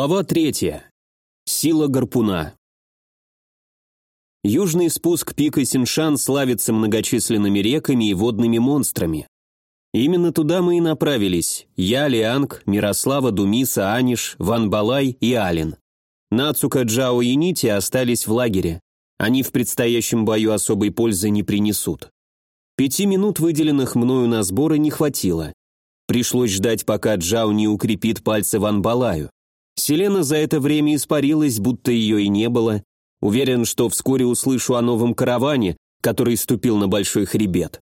Глава третья. Сила гарпуна. Южный спуск пика Синшан славится многочисленными реками и водными монстрами. Именно туда мы и направились. Я, Лианг, Мирослава, Думиса, Аниш, Ван Балай и Ален. Нацука, Джао и Нити остались в лагере. Они в предстоящем бою особой пользы не принесут. Пяти минут, выделенных мною на сборы, не хватило. Пришлось ждать, пока Джао не укрепит пальцы Ван Балаю. Селена за это время испарилась, будто ее и не было. Уверен, что вскоре услышу о новом караване, который ступил на большой хребет.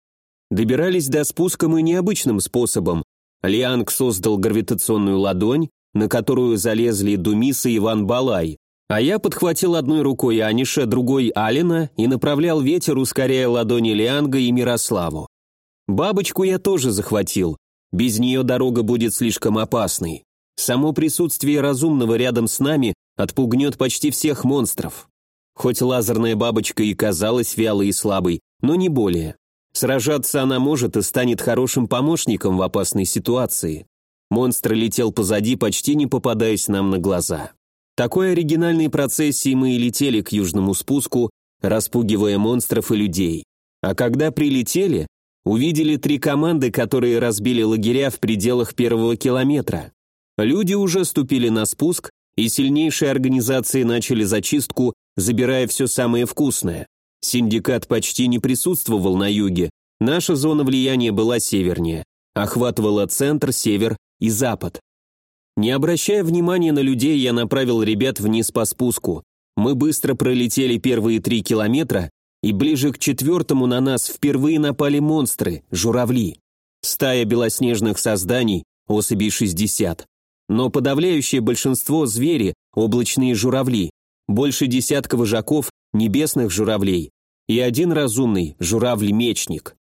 Добирались до спуска мы необычным способом. Лианг создал гравитационную ладонь, на которую залезли Думиса и Иван Балай, а я подхватил одной рукой Аниша, другой Алина и направлял ветер, ускоряя ладони Лианга и Мирославу. Бабочку я тоже захватил. Без нее дорога будет слишком опасной. Само присутствие разумного рядом с нами отпугнет почти всех монстров. Хоть лазерная бабочка и казалась вялой и слабой, но не более. Сражаться она может и станет хорошим помощником в опасной ситуации. Монстр летел позади, почти не попадаясь нам на глаза. Такой оригинальной процессией мы и летели к южному спуску, распугивая монстров и людей. А когда прилетели, увидели три команды, которые разбили лагеря в пределах первого километра. Люди уже ступили на спуск, и сильнейшие организации начали зачистку, забирая все самое вкусное. Синдикат почти не присутствовал на юге, наша зона влияния была севернее, охватывала центр, север и запад. Не обращая внимания на людей, я направил ребят вниз по спуску. Мы быстро пролетели первые три километра, и ближе к четвертому на нас впервые напали монстры, журавли. Стая белоснежных созданий, особей 60 но подавляющее большинство – звери, облачные журавли, больше десятка вожаков, небесных журавлей, и один разумный – журавль-мечник.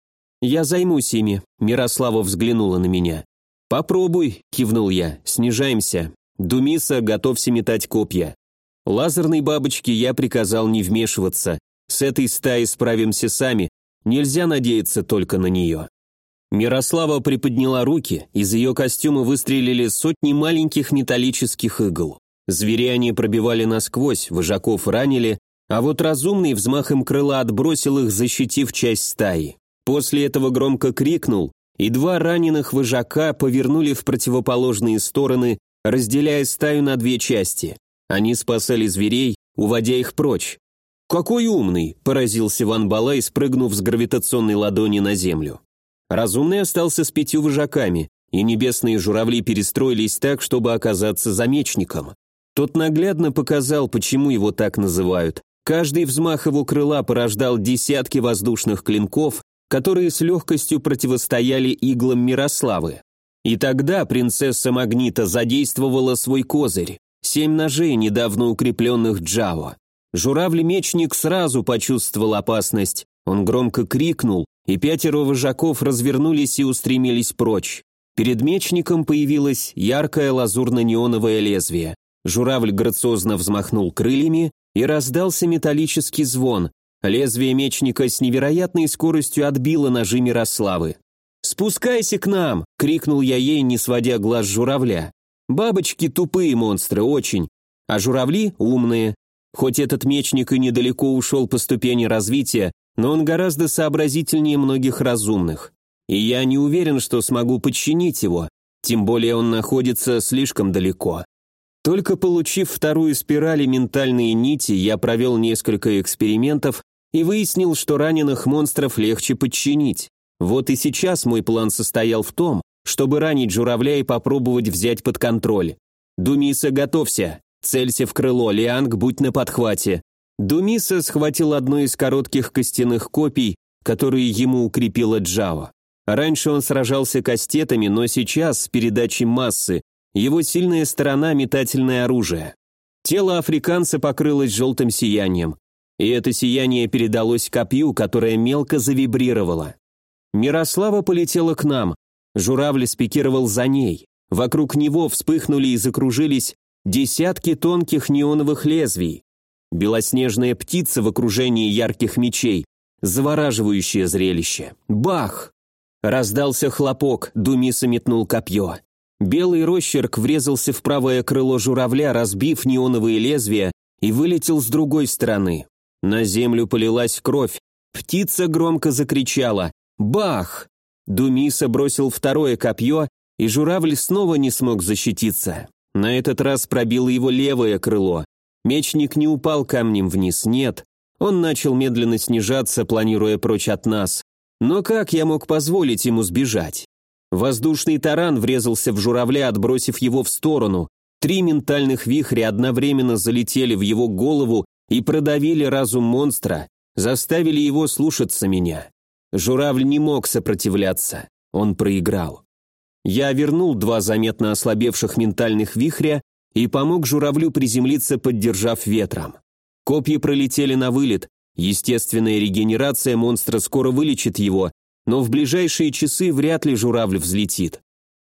«Я займусь ими», – Мирослава взглянула на меня. «Попробуй», – кивнул я, – «снижаемся. Думиса, готовься метать копья». Лазерной бабочке я приказал не вмешиваться. С этой стаей справимся сами, нельзя надеяться только на нее. Мирослава приподняла руки, из ее костюма выстрелили сотни маленьких металлических игл. Зверя они пробивали насквозь, вожаков ранили, а вот разумный взмахом крыла отбросил их, защитив часть стаи. После этого громко крикнул, и два раненых вожака повернули в противоположные стороны, разделяя стаю на две части. Они спасали зверей, уводя их прочь. «Какой умный!» – поразился Ван Балай, спрыгнув с гравитационной ладони на землю. Разумный остался с пятью вожаками, и небесные журавли перестроились так, чтобы оказаться замечником. Тот наглядно показал, почему его так называют. Каждый взмах его крыла порождал десятки воздушных клинков, которые с легкостью противостояли иглам Мирославы. И тогда принцесса Магнита задействовала свой козырь – семь ножей, недавно укрепленных Джао. Журавль-мечник сразу почувствовал опасность, он громко крикнул, и пятеро вожаков развернулись и устремились прочь. Перед мечником появилось яркое лазурно-неоновое лезвие. Журавль грациозно взмахнул крыльями, и раздался металлический звон. Лезвие мечника с невероятной скоростью отбило ножи Мирославы. «Спускайся к нам!» — крикнул я ей, не сводя глаз журавля. «Бабочки тупые монстры, очень, а журавли умные. Хоть этот мечник и недалеко ушел по ступени развития, но он гораздо сообразительнее многих разумных. И я не уверен, что смогу подчинить его, тем более он находится слишком далеко. Только получив вторую спираль ментальные нити, я провел несколько экспериментов и выяснил, что раненых монстров легче подчинить. Вот и сейчас мой план состоял в том, чтобы ранить журавля и попробовать взять под контроль. «Думиса, готовься! Целься в крыло, Лианг, будь на подхвате. Думиса схватил одно из коротких костяных копий, которые ему укрепила Джао. Раньше он сражался кастетами, но сейчас, с передачей массы, его сильная сторона – метательное оружие. Тело африканца покрылось желтым сиянием, и это сияние передалось копью, которое мелко завибрировало. Мирослава полетела к нам, журавль спикировал за ней. Вокруг него вспыхнули и закружились десятки тонких неоновых лезвий. Белоснежная птица в окружении ярких мечей. Завораживающее зрелище. Бах! Раздался хлопок, Думиса метнул копье. Белый росчерк врезался в правое крыло журавля, разбив неоновые лезвия, и вылетел с другой стороны. На землю полилась кровь. Птица громко закричала «Бах!». Думиса бросил второе копье, и журавль снова не смог защититься. На этот раз пробило его левое крыло. Мечник не упал камнем вниз, нет. Он начал медленно снижаться, планируя прочь от нас. Но как я мог позволить ему сбежать? Воздушный таран врезался в журавля, отбросив его в сторону. Три ментальных вихря одновременно залетели в его голову и продавили разум монстра, заставили его слушаться меня. Журавль не мог сопротивляться, он проиграл. Я вернул два заметно ослабевших ментальных вихря и помог журавлю приземлиться, поддержав ветром. Копья пролетели на вылет, естественная регенерация монстра скоро вылечит его, но в ближайшие часы вряд ли журавль взлетит.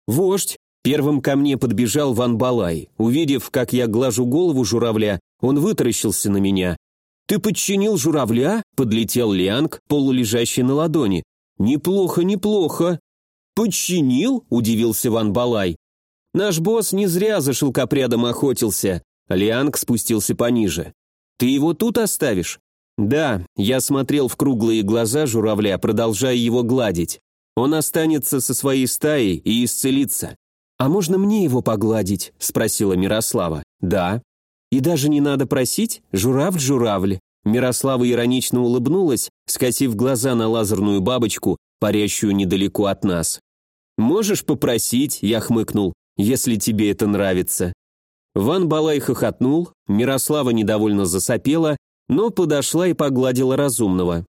Вождь первым ко мне подбежал Ван Балай. Увидев, как я глажу голову журавля, он вытаращился на меня. «Ты подчинил журавля?» – подлетел Лианг, полулежащий на ладони. «Неплохо, неплохо». «Подчинил?» – удивился Ван Балай. «Наш босс не зря за шелкопрядом охотился». Лианг спустился пониже. «Ты его тут оставишь?» «Да», я смотрел в круглые глаза журавля, продолжая его гладить. «Он останется со своей стаей и исцелится». «А можно мне его погладить?» – спросила Мирослава. «Да». «И даже не надо просить? Журавль-журавль». Мирослава иронично улыбнулась, скосив глаза на лазерную бабочку, парящую недалеко от нас. «Можешь попросить?» – я хмыкнул, – «если тебе это нравится». Ван Балай хохотнул, Мирослава недовольно засопела, но подошла и погладила разумного.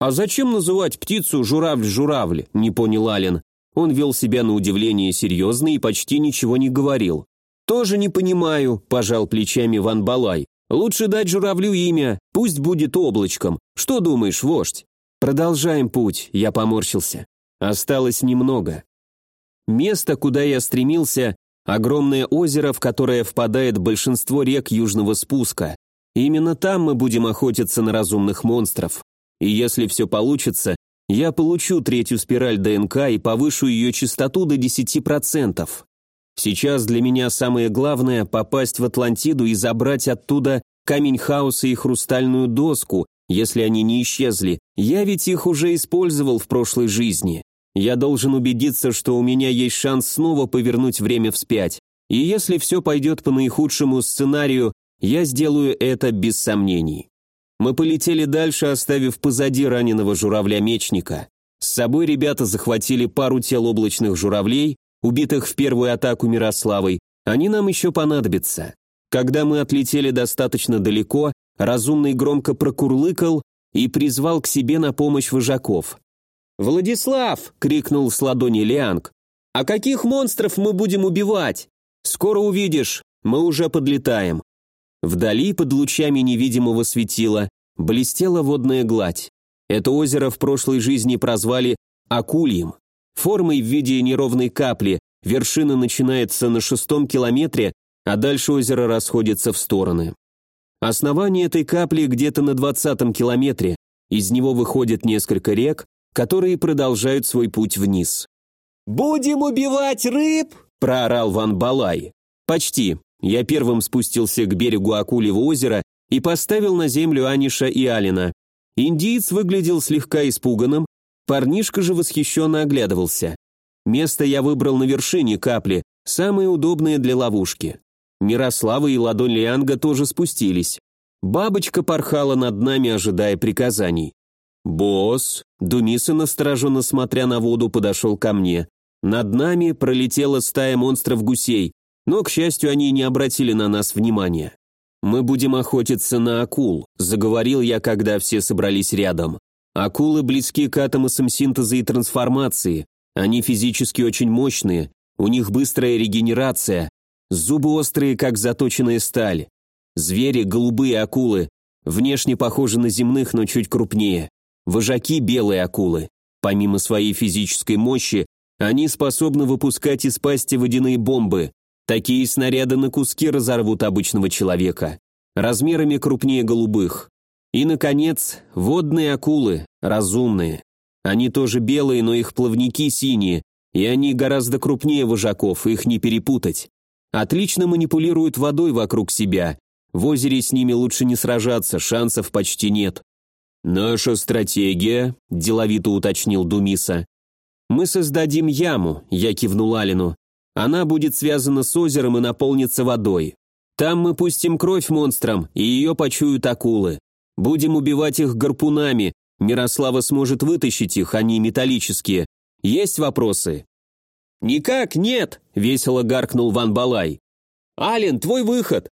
«А зачем называть птицу журавль-журавль?» – не понял Ален. Он вел себя на удивление серьезно и почти ничего не говорил. «Тоже не понимаю», – пожал плечами Ван Балай. «Лучше дать журавлю имя, пусть будет облачком. Что думаешь, вождь?» «Продолжаем путь», – я поморщился. Осталось немного. Место, куда я стремился, огромное озеро, в которое впадает большинство рек южного спуска. Именно там мы будем охотиться на разумных монстров. И если все получится, я получу третью спираль ДНК и повышу ее частоту до 10%. Сейчас для меня самое главное – попасть в Атлантиду и забрать оттуда камень хаоса и хрустальную доску, если они не исчезли. Я ведь их уже использовал в прошлой жизни. Я должен убедиться, что у меня есть шанс снова повернуть время вспять. И если все пойдет по наихудшему сценарию, я сделаю это без сомнений. Мы полетели дальше, оставив позади раненого журавля-мечника. С собой ребята захватили пару тел облачных журавлей, убитых в первую атаку Мирославой. Они нам еще понадобятся. Когда мы отлетели достаточно далеко, разумный громко прокурлыкал и призвал к себе на помощь вожаков. «Владислав!» — крикнул с ладони Лианг. «А каких монстров мы будем убивать? Скоро увидишь, мы уже подлетаем». Вдали, под лучами невидимого светила, блестела водная гладь. Это озеро в прошлой жизни прозвали Акульем. Формой в виде неровной капли, вершина начинается на шестом километре, а дальше озеро расходится в стороны. Основание этой капли где-то на двадцатом километре, из него выходит несколько рек, которые продолжают свой путь вниз. «Будем убивать рыб!» – проорал Ван Балай. «Почти. Я первым спустился к берегу Акулевого озера и поставил на землю Аниша и Алина. Индиец выглядел слегка испуганным, парнишка же восхищенно оглядывался. Место я выбрал на вершине капли, самое удобное для ловушки. Мирослава и ладонь Лианга тоже спустились. Бабочка порхала над нами, ожидая приказаний. «Босс!» Думиса, настороженно смотря на воду, подошел ко мне. Над нами пролетела стая монстров-гусей, но, к счастью, они не обратили на нас внимания. «Мы будем охотиться на акул», – заговорил я, когда все собрались рядом. «Акулы близки к атомосам синтеза и трансформации. Они физически очень мощные, у них быстрая регенерация, зубы острые, как заточенная сталь. Звери – голубые акулы, внешне похожи на земных, но чуть крупнее. Вожаки – белые акулы. Помимо своей физической мощи, они способны выпускать из пасти водяные бомбы, Такие снаряды на куски разорвут обычного человека, размерами крупнее голубых. И, наконец, водные акулы, разумные. Они тоже белые, но их плавники синие, И они гораздо крупнее вожаков, их не перепутать. Отлично манипулируют водой вокруг себя. В озере с ними лучше не сражаться, шансов почти нет. «Наша стратегия», – деловито уточнил Думиса. «Мы создадим яму», – я кивнул Алину. «Она будет связана с озером и наполнится водой. Там мы пустим кровь монстрам, и ее почуют акулы. Будем убивать их гарпунами. Мирослава сможет вытащить их, они металлические. Есть вопросы?» «Никак нет!» – весело гаркнул Ван Балай. «Ален, твой выход!»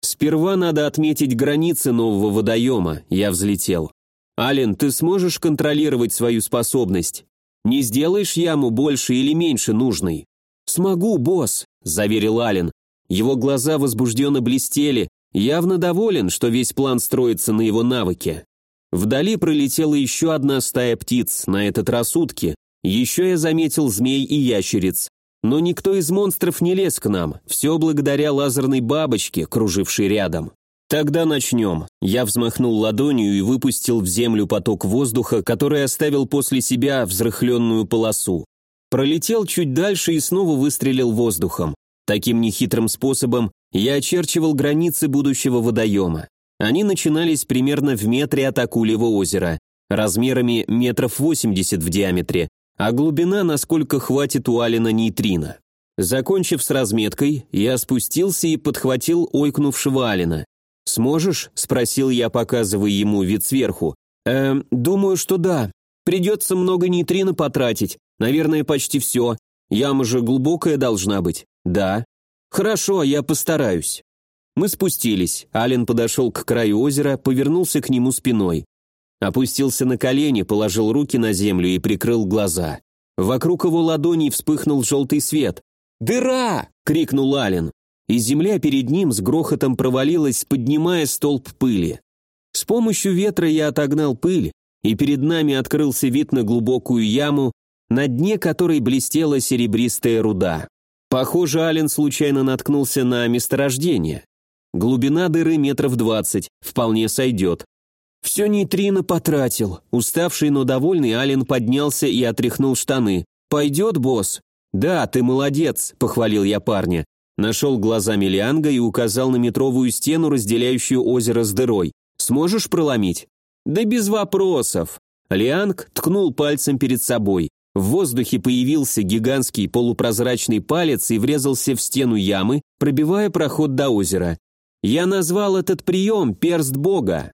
«Сперва надо отметить границы нового водоема», – я взлетел. «Ален, ты сможешь контролировать свою способность? Не сделаешь яму больше или меньше нужной?» «Смогу, босс», – заверил Ален. Его глаза возбужденно блестели, явно доволен, что весь план строится на его навыке. Вдали пролетела еще одна стая птиц, на этот раз утки. Еще я заметил змей и ящериц. Но никто из монстров не лез к нам, все благодаря лазерной бабочке, кружившей рядом. «Тогда начнем». Я взмахнул ладонью и выпустил в землю поток воздуха, который оставил после себя взрыхленную полосу. Пролетел чуть дальше и снова выстрелил воздухом. Таким нехитрым способом я очерчивал границы будущего водоема. Они начинались примерно в метре от Акулевого озера, размерами метров 80 в диаметре, а глубина, насколько хватит у Алина нейтрино. Закончив с разметкой, я спустился и подхватил ойкнувшего Алина. «Сможешь?» – спросил я, показывая ему вид сверху. «Эм, думаю, что да. Придется много нейтрино потратить. Наверное, почти все. Яма же глубокая должна быть. Да. Хорошо, я постараюсь. Мы спустились. Ален подошел к краю озера, повернулся к нему спиной. Опустился на колени, положил руки на землю и прикрыл глаза. Вокруг его ладоней вспыхнул желтый свет. «Дыра!» — крикнул Ален. И земля перед ним с грохотом провалилась, поднимая столб пыли. С помощью ветра я отогнал пыль, и перед нами открылся вид на глубокую яму, на дне которой блестела серебристая руда. Похоже, Ален случайно наткнулся на месторождение. Глубина дыры метров двадцать, вполне сойдет. Все нейтрино потратил. Уставший, но довольный, Ален поднялся и отряхнул штаны. «Пойдет, босс?» «Да, ты молодец», — похвалил я парня. Нашел глазами Лианга и указал на метровую стену, разделяющую озеро с дырой. «Сможешь проломить?» «Да без вопросов». Лианг ткнул пальцем перед собой. В воздухе появился гигантский полупрозрачный палец и врезался в стену ямы, пробивая проход до озера. Я назвал этот прием «перст бога».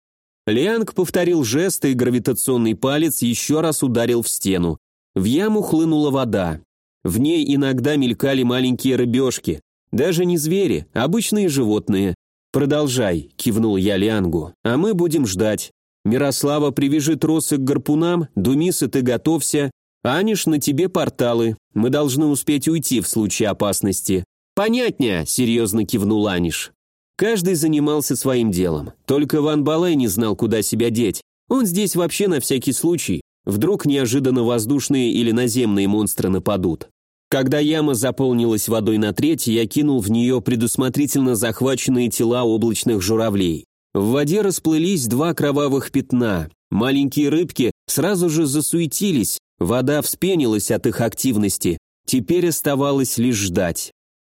Лианг повторил жест, и гравитационный палец еще раз ударил в стену. В яму хлынула вода. В ней иногда мелькали маленькие рыбешки. Даже не звери, обычные животные. «Продолжай», — кивнул я Лиангу, — «а мы будем ждать. Мирослава, привяжи тросы к гарпунам, Думиса, ты готовься, «Аниш, на тебе порталы. Мы должны успеть уйти в случае опасности». «Понятнее», — серьезно кивнул Аниш. Каждый занимался своим делом. Только Ван Балай не знал, куда себя деть. Он здесь вообще на всякий случай. Вдруг неожиданно воздушные или наземные монстры нападут. Когда яма заполнилась водой на треть, я кинул в нее предусмотрительно захваченные тела облачных журавлей. В воде расплылись два кровавых пятна. Маленькие рыбки сразу же засуетились, Вода вспенилась от их активности, теперь оставалось лишь ждать.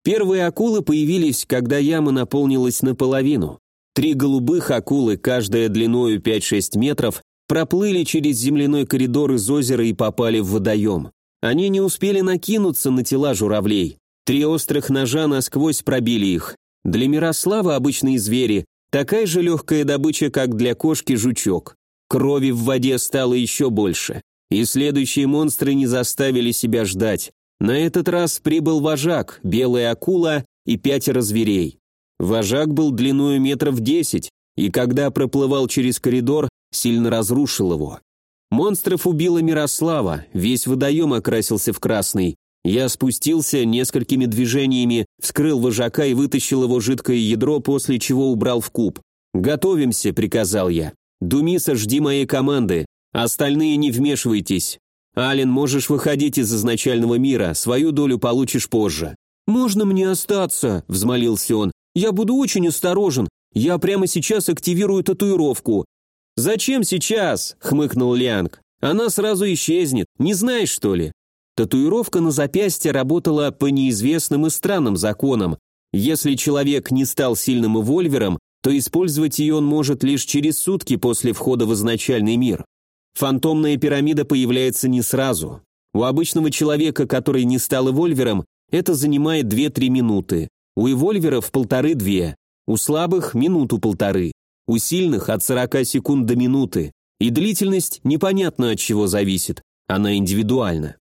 Первые акулы появились, когда яма наполнилась наполовину. Три голубых акулы, каждая длиною 5-6 метров, проплыли через земляной коридор из озера и попали в водоем. Они не успели накинуться на тела журавлей. Три острых ножа насквозь пробили их. Для Мирослава обычные звери, такая же легкая добыча, как для кошки жучок. Крови в воде стало еще больше. И следующие монстры не заставили себя ждать. На этот раз прибыл вожак, белая акула и пятеро зверей. Вожак был длиною метров десять, и когда проплывал через коридор, сильно разрушил его. Монстров убила Мирослава, весь водоем окрасился в красный. Я спустился несколькими движениями, вскрыл вожака и вытащил его жидкое ядро, после чего убрал в куб. «Готовимся», — приказал я. «Думиса, жди моей команды. Остальные не вмешивайтесь. Ален, можешь выходить из изначального мира, свою долю получишь позже». «Можно мне остаться?» – взмолился он. «Я буду очень осторожен. Я прямо сейчас активирую татуировку». «Зачем сейчас?» – хмыкнул Лянг. «Она сразу исчезнет. Не знаешь, что ли?» Татуировка на запястье работала по неизвестным и странным законам. Если человек не стал сильным эвольвером, то использовать ее он может лишь через сутки после входа в изначальный мир. Фантомная пирамида появляется не сразу. У обычного человека, который не стал эвольвером, это занимает 2-3 минуты. У эвольверов полторы-две. У слабых – минуту-полторы. У сильных – от 40 секунд до минуты. И длительность непонятно от чего зависит. Она индивидуальна.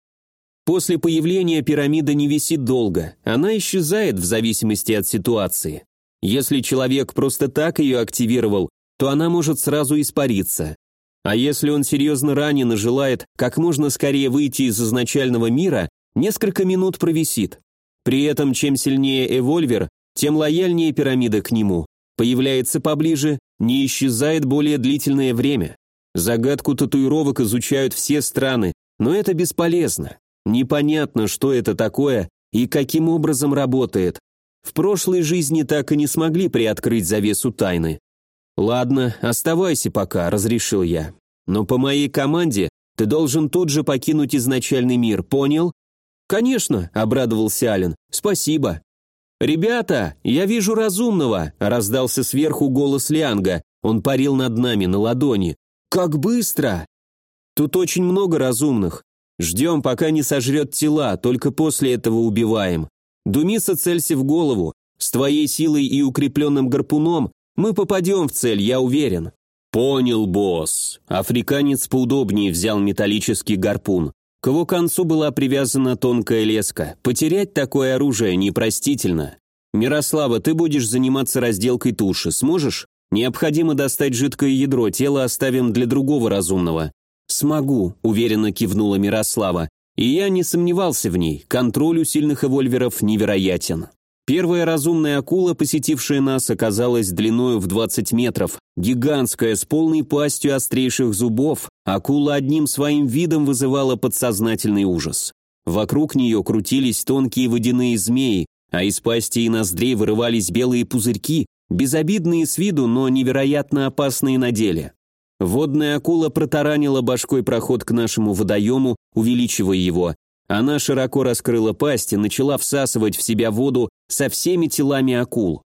После появления пирамида не висит долго, она исчезает в зависимости от ситуации. Если человек просто так ее активировал, то она может сразу испариться. А если он серьезно ранен и желает как можно скорее выйти из изначального мира, несколько минут провисит. При этом чем сильнее эвольвер, тем лояльнее пирамида к нему. Появляется поближе, не исчезает более длительное время. Загадку татуировок изучают все страны, но это бесполезно. Непонятно, что это такое и каким образом работает. В прошлой жизни так и не смогли приоткрыть завесу тайны. «Ладно, оставайся пока», — разрешил я. «Но по моей команде ты должен тут же покинуть изначальный мир, понял?» «Конечно», — обрадовался Ален. «Спасибо». «Ребята, я вижу разумного», — раздался сверху голос Лианга. Он парил над нами на ладони. «Как быстро!» «Тут очень много разумных. Ждем, пока не сожрет тела, только после этого убиваем. Думиса целься в голову. С твоей силой и укрепленным гарпуном мы попадем в цель, я уверен». «Понял, босс». Африканец поудобнее взял металлический гарпун. К его концу была привязана тонкая леска. Потерять такое оружие непростительно. «Мирослава, ты будешь заниматься разделкой туши, сможешь? Необходимо достать жидкое ядро, тело оставим для другого разумного». «Смогу», — уверенно кивнула Мирослава. И я не сомневался в ней, контроль у сильных эвольверов невероятен. Первая разумная акула, посетившая нас, оказалась длиною в 20 метров. Гигантская, с полной пастью острейших зубов, акула одним своим видом вызывала подсознательный ужас. Вокруг нее крутились тонкие водяные змеи, а из пасти и ноздрей вырывались белые пузырьки, безобидные с виду, но невероятно опасные на деле. Водная акула протаранила башкой проход к нашему водоему, увеличивая его. Она широко раскрыла пасть и начала всасывать в себя воду со всеми телами акул.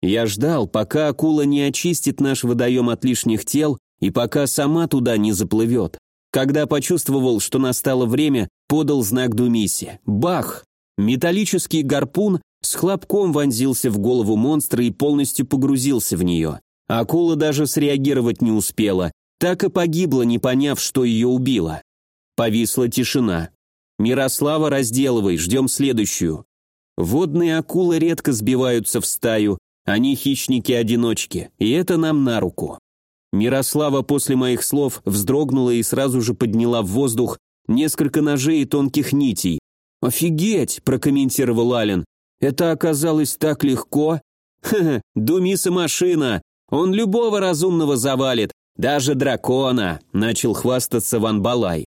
Я ждал, пока акула не очистит наш водоем от лишних тел и пока сама туда не заплывет. Когда почувствовал, что настало время, подал знак Думисе. Бах! Металлический гарпун с хлопком вонзился в голову монстра и полностью погрузился в нее. Акула даже среагировать не успела, так и погибла, не поняв, что ее убило. Повисла тишина. «Мирослава, разделывай, ждем следующую». Водные акулы редко сбиваются в стаю, они хищники-одиночки, и это нам на руку. Мирослава после моих слов вздрогнула и сразу же подняла в воздух несколько ножей и тонких нитей. «Офигеть!» – прокомментировал Ален. «Это оказалось так легко!» «Ха-ха, Думиса машина! Он любого разумного завалит, даже дракона!» – начал хвастаться Ван Балай.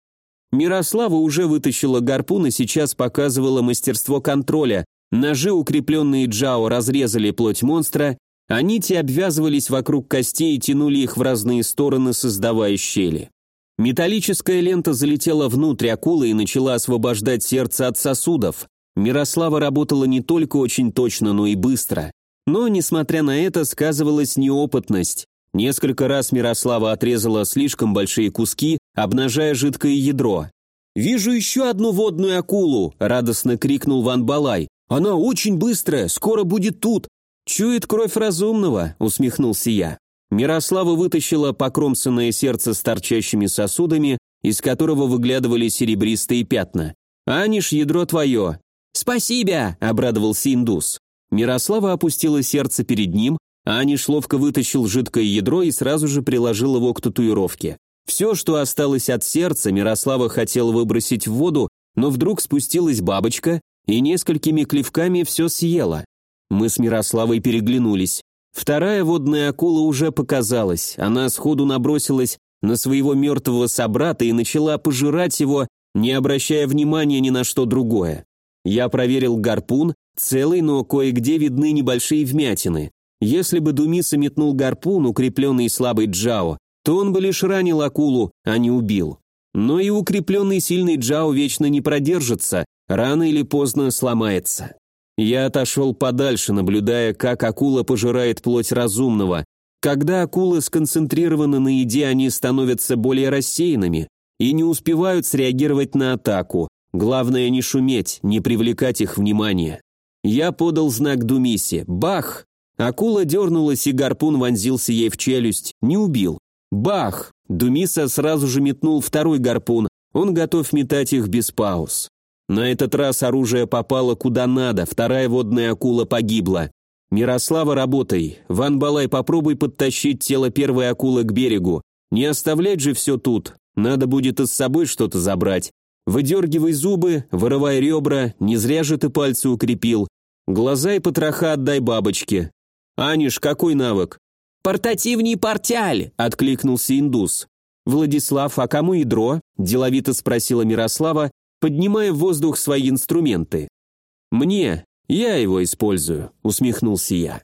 Мирослава уже вытащила гарпун и сейчас показывала мастерство контроля. Ножи, укрепленные Джао, разрезали плоть монстра, а нити обвязывались вокруг костей и тянули их в разные стороны, создавая щели. Металлическая лента залетела внутрь акулы и начала освобождать сердце от сосудов. Мирослава работала не только очень точно, но и быстро. Но, несмотря на это, сказывалась неопытность. Несколько раз Мирослава отрезала слишком большие куски, обнажая жидкое ядро. «Вижу еще одну водную акулу!» – радостно крикнул Ван Балай. «Она очень быстрая, скоро будет тут!» «Чует кровь разумного!» – усмехнулся я. Мирослава вытащила покромсанное сердце с торчащими сосудами, из которого выглядывали серебристые пятна. «Аниш, ядро твое!» «Спасибо!» – обрадовался индус. Мирослава опустила сердце перед ним, Аниш ловко вытащил жидкое ядро и сразу же приложил его к татуировке. Все, что осталось от сердца, Мирослава хотела выбросить в воду, но вдруг спустилась бабочка и несколькими клевками все съела. Мы с Мирославой переглянулись. Вторая водная акула уже показалась. Она сходу набросилась на своего мертвого собрата и начала пожирать его, не обращая внимания ни на что другое. Я проверил гарпун, целый, но кое-где видны небольшие вмятины. Если бы Думиса метнул гарпун, укрепленный слабой Джао, то он бы лишь ранил акулу, а не убил. Но и укрепленный сильный Джао вечно не продержится, рано или поздно сломается. Я отошел подальше, наблюдая, как акула пожирает плоть разумного. Когда акулы сконцентрированы на еде, они становятся более рассеянными и не успевают среагировать на атаку. Главное не шуметь, не привлекать их внимание. Я подал знак Думисе. Бах! Акула дернулась, и гарпун вонзился ей в челюсть. Не убил. Бах! Думиса сразу же метнул второй гарпун. Он готов метать их без пауз. На этот раз оружие попало куда надо, вторая водная акула погибла. «Мирослава, работай. Ван Балай, попробуй подтащить тело первой акулы к берегу. Не оставлять же все тут. Надо будет и с собой что-то забрать. Выдергивай зубы, вырывай ребра, не зря же ты пальцы укрепил. Глаза и потроха отдай бабочке. Аниш, какой навык? «Портативней портяль!» – откликнулся индус. «Владислав, а кому ядро?» – деловито спросила Мирослава, поднимая в воздух свои инструменты. «Мне, я его использую», — усмехнулся я.